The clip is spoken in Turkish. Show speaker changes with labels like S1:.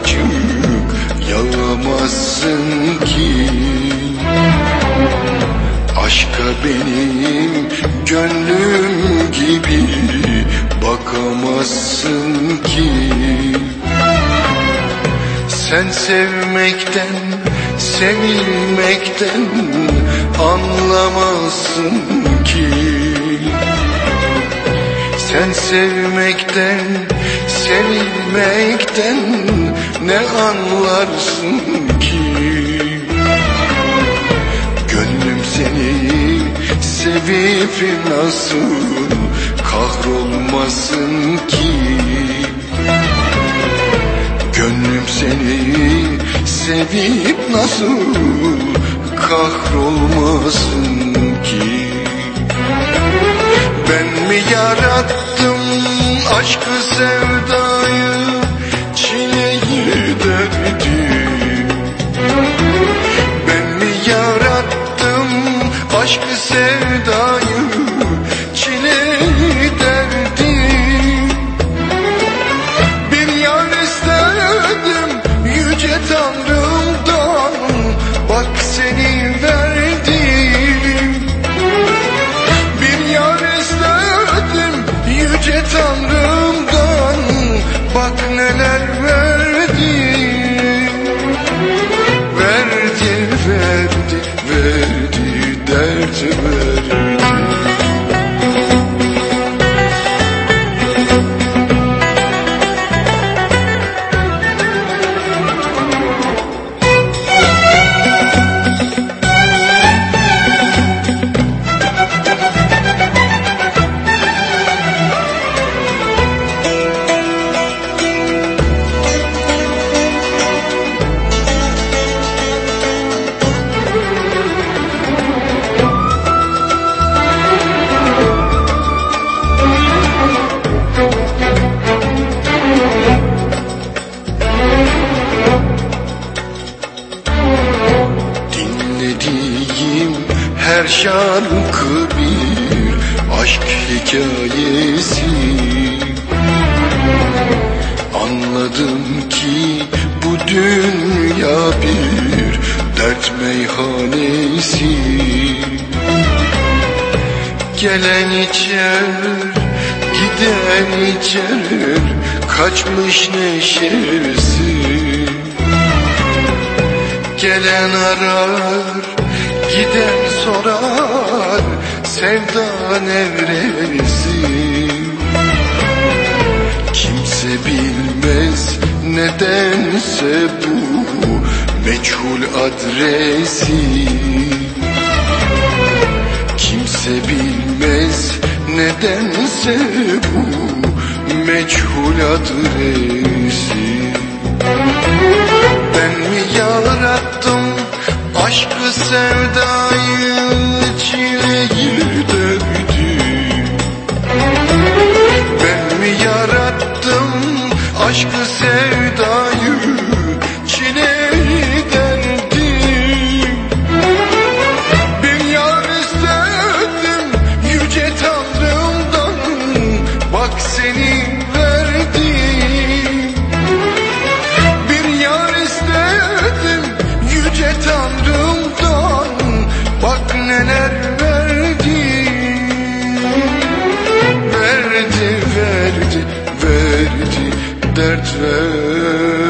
S1: acık yağamazsın ki. Aşka benim gönlüm gibi bakamazsın ki. Sen sevmekten, sevilmekten anlamazsın ki Sen sevmekten, sevilmekten ne anlarsın ki? Gönlüm seni sevip nasıl kahrolmasın ki? Gönlüm seni sevip nasıl kahrolmasın ki Ben mi yarattım aşkı sevdayı şarkı bir aşk hikayesi. Anladım ki bu dünya bir dert meyhanesi. Gelen içer, giden içer, kaçmış neşesi. Gelen arar, giden sorar Sevda nevresi Kimse bilmez nedense bu meçhul adresi. Kimse bilmez nedense bu meçhul adresi. Ben mi yarattım aşkı sevdayı Verdi dert verdi